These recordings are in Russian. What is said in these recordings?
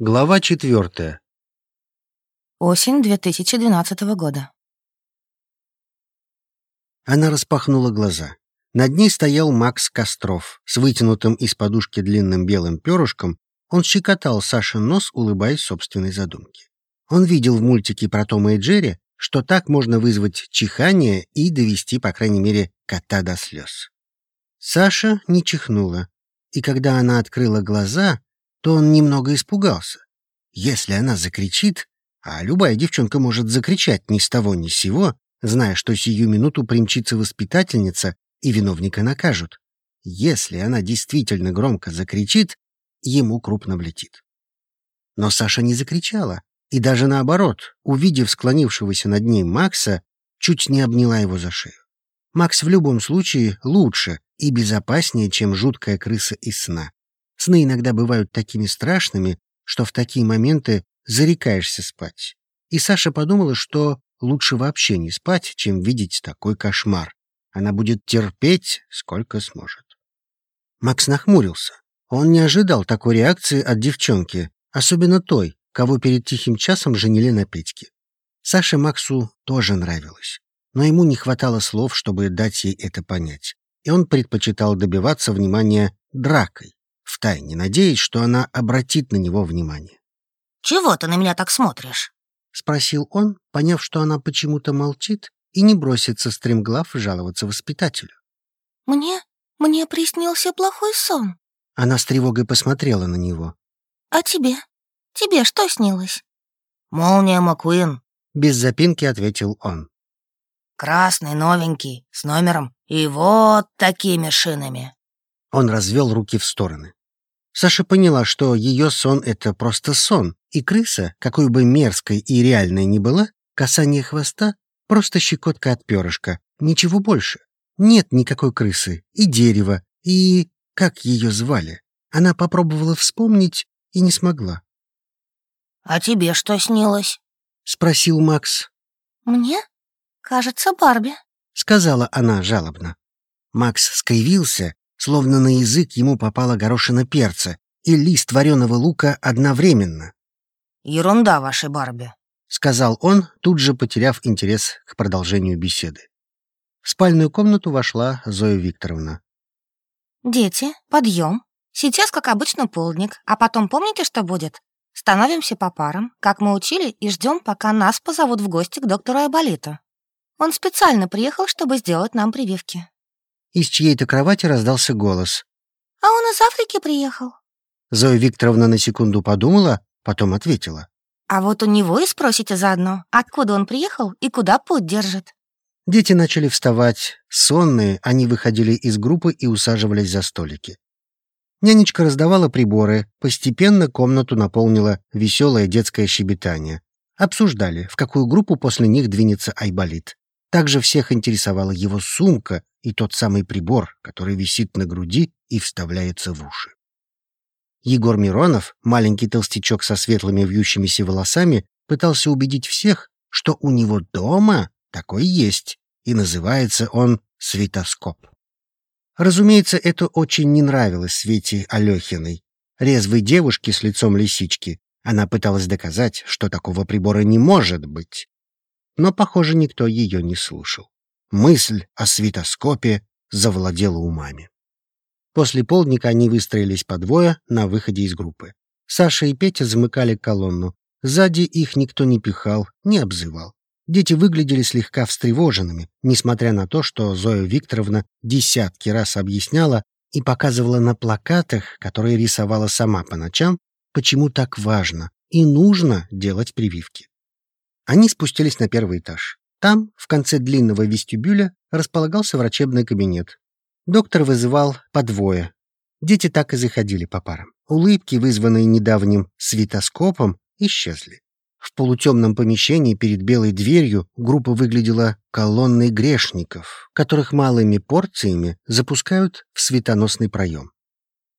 Глава четвертая. Осень 2012 года. Она распахнула глаза. Над ней стоял Макс Костров. С вытянутым из подушки длинным белым перышком он щекотал Саше нос, улыбаясь собственной задумке. Он видел в мультике про Тома и Джерри, что так можно вызвать чихание и довести, по крайней мере, кота до слез. Саша не чихнула, и когда она открыла глаза, то он немного испугался. Если она закричит, а любая девчонка может закричать ни с того ни с сего, зная, что сию минуту примчится воспитательница и виновника накажут. Если она действительно громко закричит, ему крупно влетит. Но Саша не закричала, и даже наоборот, увидев склонившегося над ней Макса, чуть не обняла его за шею. Макс в любом случае лучше и безопаснее, чем жуткая крыса из сна. Сны иногда бывают такими страшными, что в такие моменты зарекаешься спать. И Саша подумала, что лучше вообще не спать, чем видеть такой кошмар. Она будет терпеть, сколько сможет. Макс нахмурился. Он не ожидал такой реакции от девчонки, особенно той, кого перед тихим часом женили на Петьке. Саше Максу тоже нравилось, но ему не хватало слов, чтобы дать ей это понять, и он предпочитал добиваться внимания дракой втайне надеясь, что она обратит на него внимание. «Чего ты на меня так смотришь?» — спросил он, поняв, что она почему-то молчит и не бросится стремглав жаловаться воспитателю. «Мне? Мне приснился плохой сон». Она с тревогой посмотрела на него. «А тебе? Тебе что снилось?» «Молния Маккуин», — без запинки ответил он. «Красный, новенький, с номером и вот такими шинами». Он развел руки в стороны. Саша поняла, что ее сон — это просто сон, и крыса, какой бы мерзкой и реальной ни была, касание хвоста — просто щекотка от перышка, ничего больше. Нет никакой крысы, и дерева, и... как ее звали? Она попробовала вспомнить и не смогла. «А тебе что снилось?» — спросил Макс. «Мне? Кажется, Барби», — сказала она жалобно. Макс скривился словно на язык ему попала горошина перца и лист вареного лука одновременно. «Ерунда вашей Барби», — сказал он, тут же потеряв интерес к продолжению беседы. В спальную комнату вошла Зоя Викторовна. «Дети, подъем. Сейчас, как обычно, полдник, а потом помните, что будет? Становимся по парам, как мы учили, и ждем, пока нас позовут в гости к доктору Айболиту. Он специально приехал, чтобы сделать нам прививки. Из чьей-то кровати раздался голос. «А он из Африки приехал?» Зоя Викторовна на секунду подумала, потом ответила. «А вот у него и спросите заодно, откуда он приехал и куда путь держит». Дети начали вставать. Сонные, они выходили из группы и усаживались за столики. Нянечка раздавала приборы, постепенно комнату наполнило веселое детское щебетание. Обсуждали, в какую группу после них двинется Айболит. Также всех интересовала его сумка и тот самый прибор, который висит на груди и вставляется в уши. Егор Миронов, маленький толстячок со светлыми вьющимися волосами, пытался убедить всех, что у него дома такой есть, и называется он светоскоп. Разумеется, это очень не нравилось Свете Алехиной, резвой девушке с лицом лисички. Она пыталась доказать, что такого прибора не может быть но, похоже, никто ее не слушал. Мысль о светоскопе завладела умами. После полдника они выстроились по двое на выходе из группы. Саша и Петя замыкали колонну. Сзади их никто не пихал, не обзывал. Дети выглядели слегка встревоженными, несмотря на то, что Зоя Викторовна десятки раз объясняла и показывала на плакатах, которые рисовала сама по ночам, почему так важно и нужно делать прививки. Они спустились на первый этаж. Там, в конце длинного вестибюля, располагался врачебный кабинет. Доктор вызывал по двое. Дети так и заходили по парам. Улыбки, вызванные недавним светоскопом, исчезли. В полутемном помещении перед белой дверью группа выглядела колонной грешников, которых малыми порциями запускают в светоносный проем.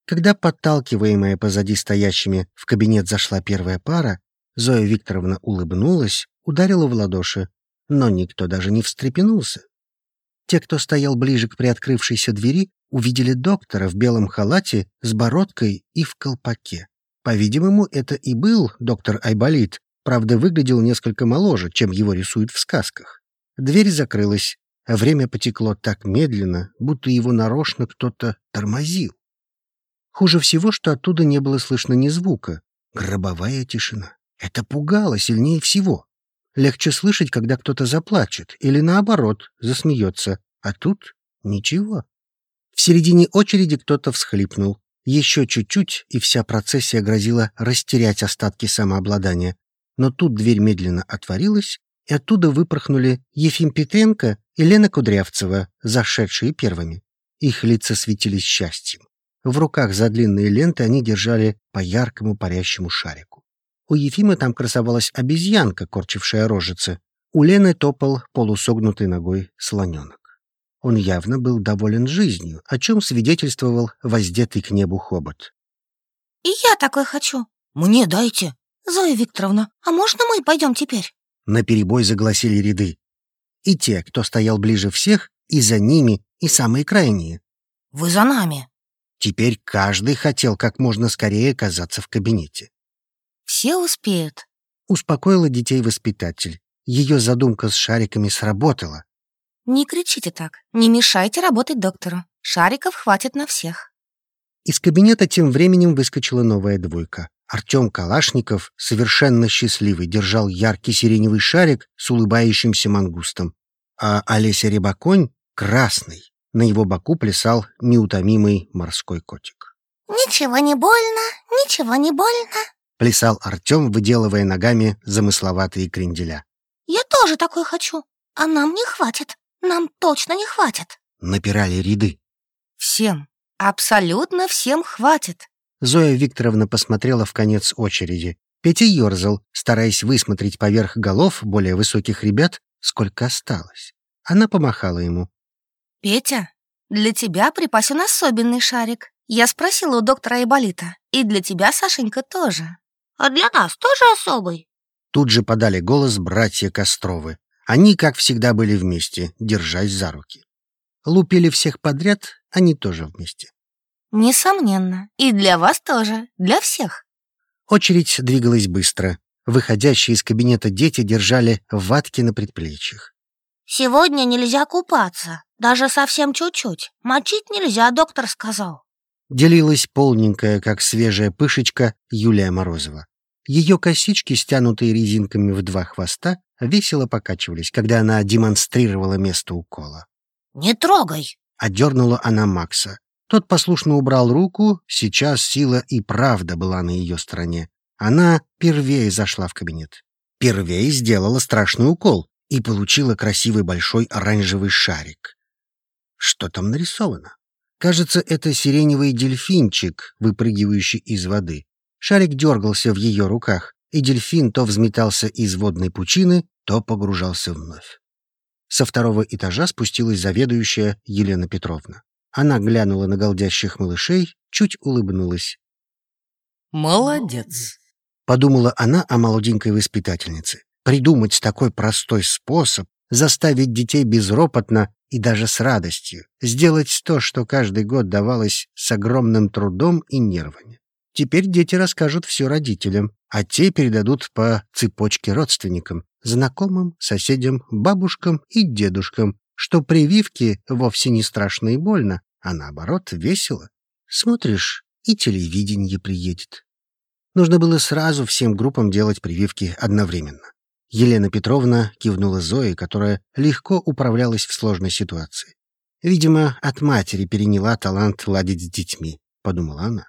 Когда подталкиваемая позади стоящими в кабинет зашла первая пара, Зоя Викторовна улыбнулась, ударила в ладоши, но никто даже не встрепенулся. Те, кто стоял ближе к приоткрывшейся двери, увидели доктора в белом халате с бородкой и в колпаке. По-видимому, это и был доктор Айболит, правда, выглядел несколько моложе, чем его рисуют в сказках. Дверь закрылась, а время потекло так медленно, будто его нарочно кто-то тормозил. Хуже всего, что оттуда не было слышно ни звука. Гробовая тишина. Это пугало сильнее всего. Легче слышать, когда кто-то заплачет, или наоборот, засмеется, а тут ничего. В середине очереди кто-то всхлипнул. Еще чуть-чуть, и вся процессия грозила растерять остатки самообладания. Но тут дверь медленно отворилась, и оттуда выпорхнули Ефим Петренко и Лена Кудрявцева, зашедшие первыми. Их лица светились счастьем. В руках за длинные ленты они держали по яркому парящему шарику. У Ефима там красовалась обезьянка, корчившая рожицы. У Лены топал полусогнутой ногой слоненок. Он явно был доволен жизнью, о чем свидетельствовал воздетый к небу хобот. «И я такой хочу. Мне дайте». «Зоя Викторовна, а можно мы пойдем теперь?» На перебой загласили ряды. И те, кто стоял ближе всех, и за ними, и самые крайние. «Вы за нами». Теперь каждый хотел как можно скорее оказаться в кабинете. «Все успеют», — успокоила детей воспитатель. Ее задумка с шариками сработала. «Не кричите так. Не мешайте работать доктору. Шариков хватит на всех». Из кабинета тем временем выскочила новая двойка. Артем Калашников, совершенно счастливый, держал яркий сиреневый шарик с улыбающимся мангустом, а Олеся Рябаконь — красный. На его боку плясал неутомимый морской котик. «Ничего не больно, ничего не больно», — плясал Артем, выделывая ногами замысловатые кренделя. «Я тоже такой хочу, а нам не хватит». Нам точно не хватит. Напирали ряды. Всем, абсолютно всем хватит. Зоя Викторовна посмотрела в конец очереди. Петя ерзал, стараясь высмотреть поверх голов более высоких ребят, сколько осталось. Она помахала ему. «Петя, для тебя припасен особенный шарик. Я спросила у доктора Айболита. И для тебя, Сашенька, тоже». «А для нас тоже особый?» Тут же подали голос братья Костровы. Они, как всегда, были вместе, держась за руки. Лупили всех подряд, они тоже вместе. Несомненно. И для вас тоже. Для всех. Очередь двигалась быстро. Выходящие из кабинета дети держали ватки на предплечьях. «Сегодня нельзя купаться. Даже совсем чуть-чуть. Мочить нельзя, доктор сказал». Делилась полненькая, как свежая пышечка, Юлия Морозова. Ее косички, стянутые резинками в два хвоста, весело покачивались, когда она демонстрировала место укола. «Не трогай!» — одернула она Макса. Тот послушно убрал руку, сейчас сила и правда была на ее стороне. Она первее зашла в кабинет. Первее сделала страшный укол и получила красивый большой оранжевый шарик. Что там нарисовано? Кажется, это сиреневый дельфинчик, выпрыгивающий из воды. Шарик дергался в ее руках и дельфин то взметался из водной пучины, то погружался вновь. Со второго этажа спустилась заведующая Елена Петровна. Она глянула на голдящих малышей, чуть улыбнулась. «Молодец!» — подумала она о молоденькой воспитательнице. Придумать такой простой способ, заставить детей безропотно и даже с радостью, сделать то, что каждый год давалось с огромным трудом и нервами. Теперь дети расскажут все родителям, а те передадут по цепочке родственникам, знакомым, соседям, бабушкам и дедушкам, что прививки вовсе не страшно и больно, а наоборот весело. Смотришь, и телевидение приедет. Нужно было сразу всем группам делать прививки одновременно. Елена Петровна кивнула Зое, которая легко управлялась в сложной ситуации. Видимо, от матери переняла талант ладить с детьми, подумала она.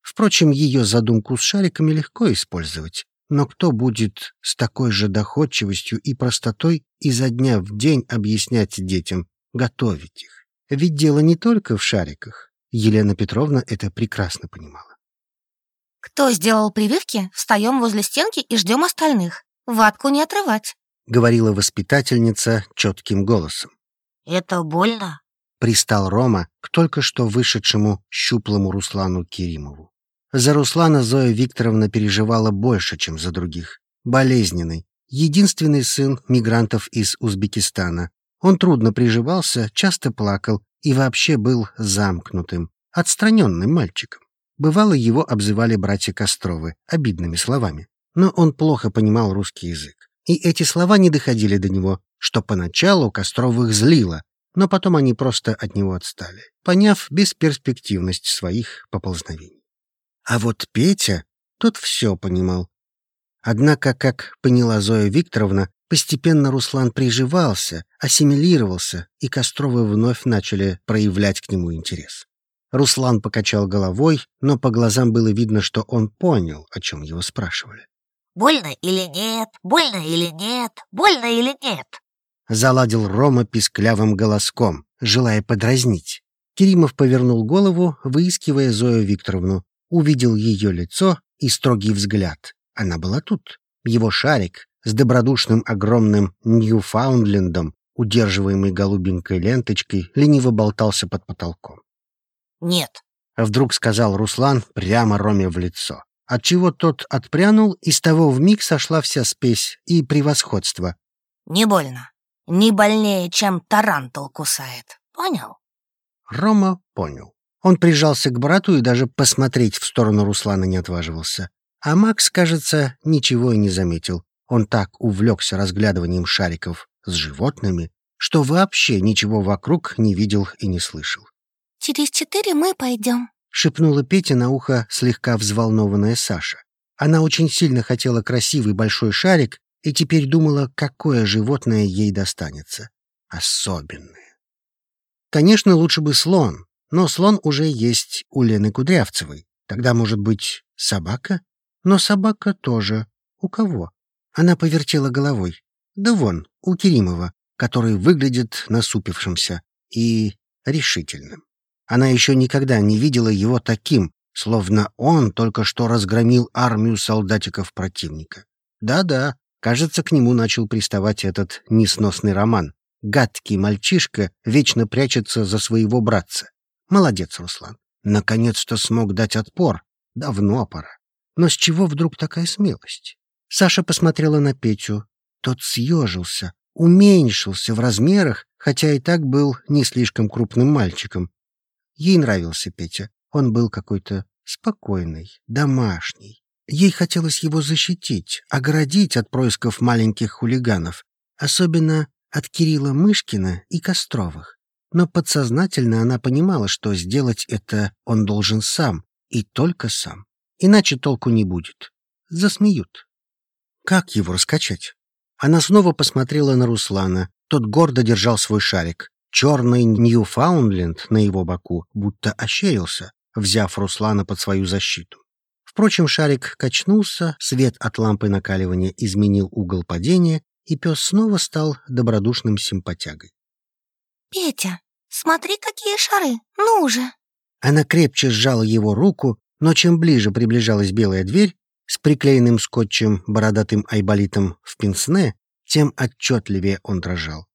Впрочем, ее задумку с шариками легко использовать. Но кто будет с такой же доходчивостью и простотой изо дня в день объяснять детям, готовить их? Ведь дело не только в шариках. Елена Петровна это прекрасно понимала. «Кто сделал прививки, встаем возле стенки и ждем остальных. Ватку не отрывать», — говорила воспитательница четким голосом. «Это больно?» — пристал Рома к только что вышедшему щуплому Руслану Керимову. За Руслана Зоя Викторовна переживала больше, чем за других. Болезненный. Единственный сын мигрантов из Узбекистана. Он трудно приживался, часто плакал и вообще был замкнутым, отстраненным мальчиком. Бывало, его обзывали братья Костровы обидными словами. Но он плохо понимал русский язык. И эти слова не доходили до него, что поначалу Костровых злило, но потом они просто от него отстали, поняв бесперспективность своих поползновений. А вот Петя, тот все понимал. Однако, как поняла Зоя Викторовна, постепенно Руслан приживался, ассимилировался, и Костровы вновь начали проявлять к нему интерес. Руслан покачал головой, но по глазам было видно, что он понял, о чем его спрашивали. «Больно или нет? Больно или нет? Больно или нет?» Заладил Рома писклявым голоском, желая подразнить. Керимов повернул голову, выискивая Зою Викторовну. Увидел ее лицо и строгий взгляд. Она была тут. Его шарик с добродушным огромным Ньюфаундлендом, удерживаемый голубенькой ленточкой, лениво болтался под потолком. «Нет», — вдруг сказал Руслан прямо Роме в лицо. Отчего тот отпрянул, и с того вмиг сошла вся спесь и превосходство. «Не больно. Не больнее, чем тарантул кусает. Понял?» Рома понял. Он прижался к брату и даже посмотреть в сторону Руслана не отваживался. А Макс, кажется, ничего и не заметил. Он так увлекся разглядыванием шариков с животными, что вообще ничего вокруг не видел и не слышал. «Через четыре мы пойдем», — шепнула Пете на ухо слегка взволнованная Саша. Она очень сильно хотела красивый большой шарик и теперь думала, какое животное ей достанется. Особенное. Конечно, лучше бы слон, но слон уже есть у Лены Кудрявцевой. Тогда, может быть, собака? Но собака тоже. У кого? Она повертела головой. Да вон, у Керимова, который выглядит насупившимся и решительным. Она еще никогда не видела его таким, словно он только что разгромил армию солдатиков противника. Да-да, кажется, к нему начал приставать этот несносный роман. Гадкий мальчишка вечно прячется за своего братца. Молодец, Руслан. Наконец-то смог дать отпор. Давно пора. Но с чего вдруг такая смелость? Саша посмотрела на Петю. Тот съежился, уменьшился в размерах, хотя и так был не слишком крупным мальчиком, Ей нравился Петя. Он был какой-то спокойный, домашний. Ей хотелось его защитить, оградить от происков маленьких хулиганов, особенно от Кирилла Мышкина и Костровых. Но подсознательно она понимала, что сделать это он должен сам, и только сам. Иначе толку не будет. Засмеют. Как его раскачать? Она снова посмотрела на Руслана. Тот гордо держал свой шарик. Черный Ньюфаундленд на его боку будто ощерился, взяв Руслана под свою защиту. Впрочем, шарик качнулся, свет от лампы накаливания изменил угол падения, и пес снова стал добродушным симпатягой. «Петя, смотри, какие шары! Ну же!» Она крепче сжала его руку, но чем ближе приближалась белая дверь с приклеенным скотчем бородатым айболитом в пенсне, тем отчетливее он дрожал.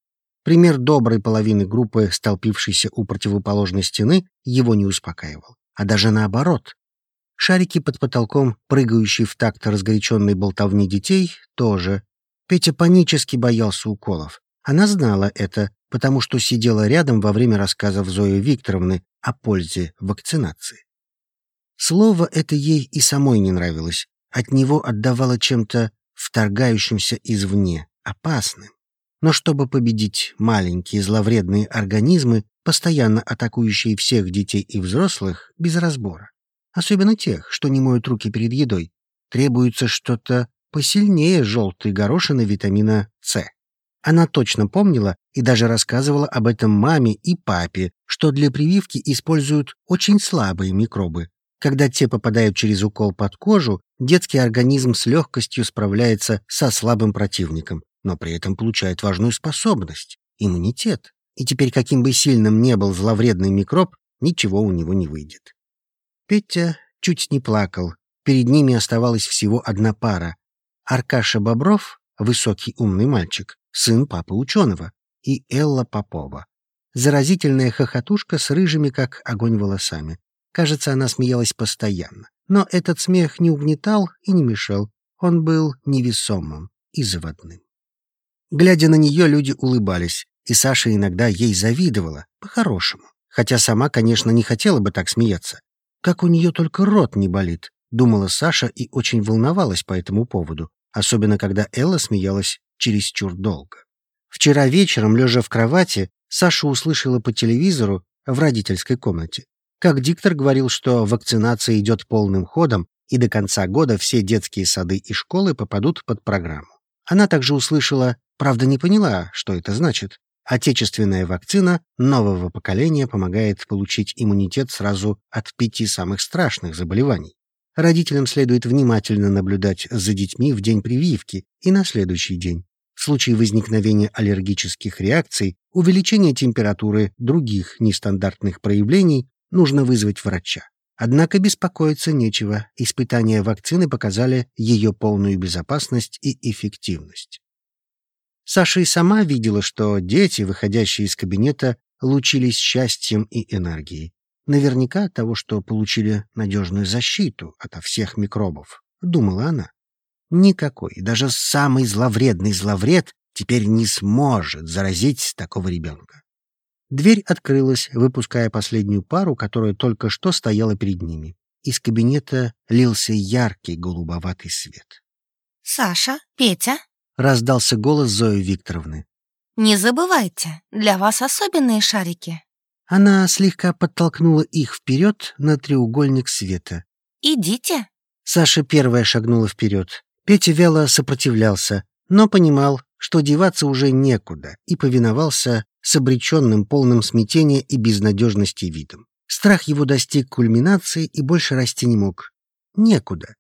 Пример доброй половины группы, столпившейся у противоположной стены, его не успокаивал. А даже наоборот. Шарики под потолком, прыгающие в такт разгоряченной болтовни детей, тоже. Петя панически боялся уколов. Она знала это, потому что сидела рядом во время рассказов Зои Викторовны о пользе вакцинации. Слово это ей и самой не нравилось. От него отдавало чем-то вторгающимся извне, опасным. Но чтобы победить маленькие зловредные организмы, постоянно атакующие всех детей и взрослых без разбора, особенно тех, что не моют руки перед едой, требуется что-то посильнее желтой горошины витамина С. Она точно помнила и даже рассказывала об этом маме и папе, что для прививки используют очень слабые микробы. Когда те попадают через укол под кожу, детский организм с легкостью справляется со слабым противником но при этом получает важную способность — иммунитет. И теперь, каким бы сильным не был зловредный микроб, ничего у него не выйдет. Петя чуть не плакал. Перед ними оставалась всего одна пара. Аркаша Бобров, высокий умный мальчик, сын папы ученого, и Элла Попова. Заразительная хохотушка с рыжими, как огонь, волосами. Кажется, она смеялась постоянно. Но этот смех не угнетал и не мешал. Он был невесомым и заводным. Глядя на нее, люди улыбались, и Саша иногда ей завидовала, по-хорошему. Хотя сама, конечно, не хотела бы так смеяться. Как у нее только рот не болит, думала Саша и очень волновалась по этому поводу, особенно когда Элла смеялась чересчур долго. Вчера вечером, лежа в кровати, Саша услышала по телевизору в родительской комнате, как диктор говорил, что вакцинация идет полным ходом, и до конца года все детские сады и школы попадут под программу. Она также услышала, правда не поняла, что это значит. Отечественная вакцина нового поколения помогает получить иммунитет сразу от пяти самых страшных заболеваний. Родителям следует внимательно наблюдать за детьми в день прививки и на следующий день. В случае возникновения аллергических реакций, увеличения температуры, других нестандартных проявлений нужно вызвать врача. Однако беспокоиться нечего, испытания вакцины показали ее полную безопасность и эффективность. Саша и сама видела, что дети, выходящие из кабинета, лучились счастьем и энергией. Наверняка от того, что получили надежную защиту ото всех микробов, думала она. Никакой, даже самый зловредный зловред теперь не сможет заразить такого ребенка. Дверь открылась, выпуская последнюю пару, которая только что стояла перед ними. Из кабинета лился яркий голубоватый свет. «Саша, Петя?» — раздался голос Зои Викторовны. «Не забывайте, для вас особенные шарики». Она слегка подтолкнула их вперед на треугольник света. «Идите». Саша первая шагнула вперед. Петя вяло сопротивлялся, но понимал, что деваться уже некуда, и повиновался с обреченным полным смятения и безнадежности видом. Страх его достиг кульминации и больше расти не мог. Некуда.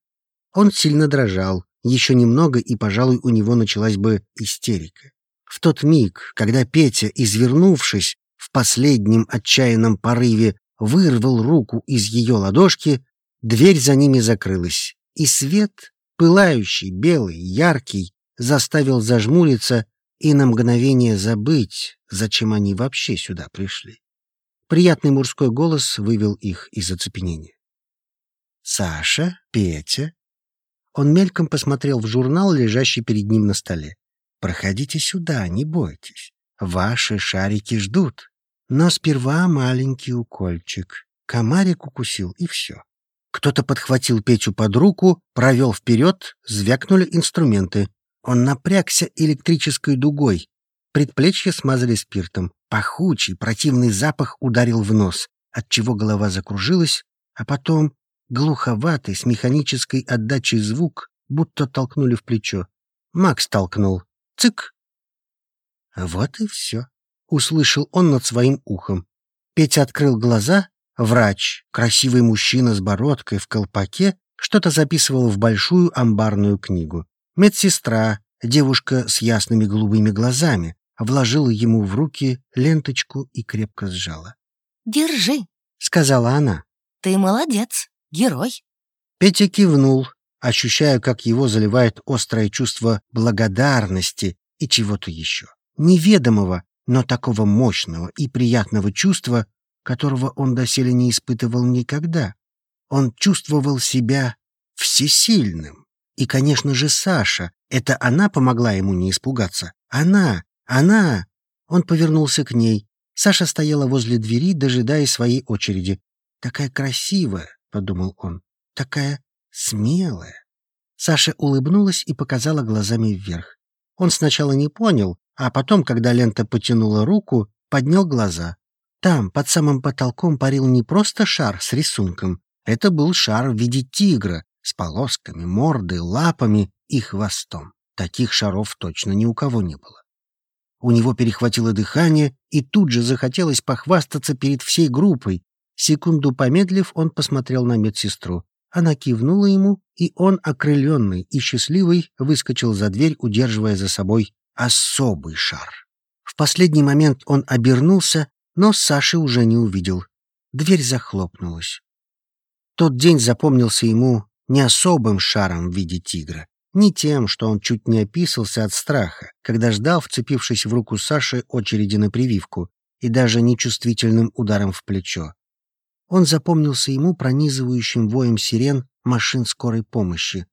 Он сильно дрожал, еще немного, и, пожалуй, у него началась бы истерика. В тот миг, когда Петя, извернувшись, в последнем отчаянном порыве вырвал руку из ее ладошки, дверь за ними закрылась, и свет, пылающий, белый, яркий, заставил зажмуриться и на мгновение забыть, зачем они вообще сюда пришли. Приятный мужской голос вывел их из оцепенения. «Саша? Петя?» Он мельком посмотрел в журнал, лежащий перед ним на столе. «Проходите сюда, не бойтесь. Ваши шарики ждут. Но сперва маленький укольчик. Комарик укусил, и все». Кто-то подхватил Петю под руку, провел вперед, звякнули инструменты. Он напрягся электрической дугой. Предплечья смазали спиртом. Пахучий, противный запах ударил в нос, отчего голова закружилась, а потом глуховатый, с механической отдачей звук, будто толкнули в плечо. Макс толкнул. Цык! Вот и все. Услышал он над своим ухом. Петя открыл глаза. Врач, красивый мужчина с бородкой в колпаке, что-то записывал в большую амбарную книгу. Медсестра, девушка с ясными голубыми глазами, вложила ему в руки ленточку и крепко сжала. «Держи», — сказала она. «Ты молодец, герой». Петя кивнул, ощущая, как его заливает острое чувство благодарности и чего-то еще. Неведомого, но такого мощного и приятного чувства, которого он доселе не испытывал никогда. Он чувствовал себя всесильным. И, конечно же, Саша. Это она помогла ему не испугаться. Она! Она! Он повернулся к ней. Саша стояла возле двери, дожидаясь своей очереди. «Такая красивая», — подумал он, — «такая смелая». Саша улыбнулась и показала глазами вверх. Он сначала не понял, а потом, когда лента потянула руку, поднял глаза. Там, под самым потолком, парил не просто шар с рисунком. Это был шар в виде тигра, с полосками, мордой, лапами и хвостом. Таких шаров точно ни у кого не было. У него перехватило дыхание, и тут же захотелось похвастаться перед всей группой. Секунду помедлив, он посмотрел на медсестру. Она кивнула ему, и он, окрыленный и счастливый, выскочил за дверь, удерживая за собой особый шар. В последний момент он обернулся, но Саши уже не увидел. Дверь захлопнулась. Тот день запомнился ему не особым шаром в виде тигра, не тем, что он чуть не описался от страха, когда ждал, вцепившись в руку Саши, очереди на прививку, и даже нечувствительным ударом в плечо. Он запомнился ему пронизывающим воем сирен машин скорой помощи,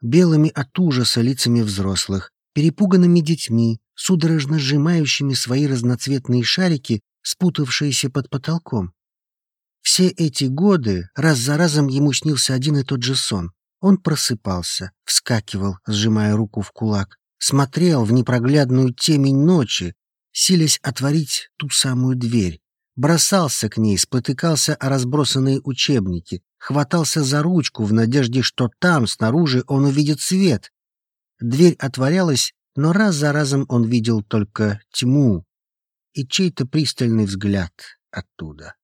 белыми от ужаса лицами взрослых, перепуганными детьми, судорожно сжимающими свои разноцветные шарики, спутавшиеся под потолком. Все эти годы раз за разом ему снился один и тот же сон. Он просыпался, вскакивал, сжимая руку в кулак, смотрел в непроглядную темень ночи, силясь отворить ту самую дверь, бросался к ней, спотыкался о разбросанные учебники, хватался за ручку в надежде, что там, снаружи, он увидит свет. Дверь отворялась, но раз за разом он видел только тьму и чей-то пристальный взгляд оттуда.